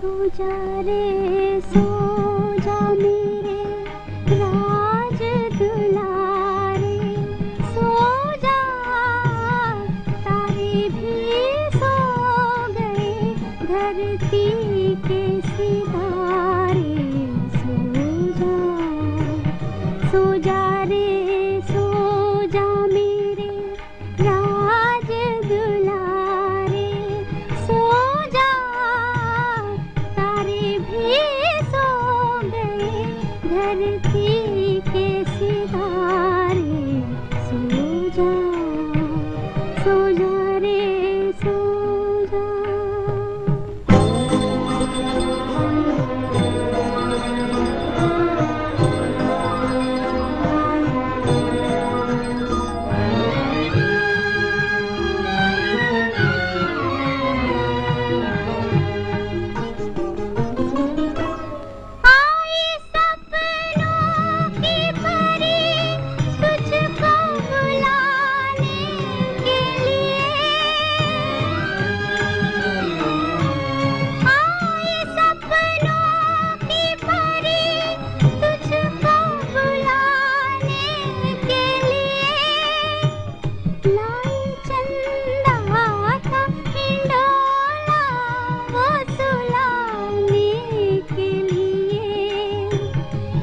सो जा रे सो जा मेरे, राज दुलारे। सो जा तारे भी सो गए, धरती के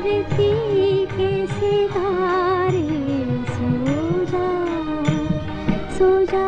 के सारी सूजा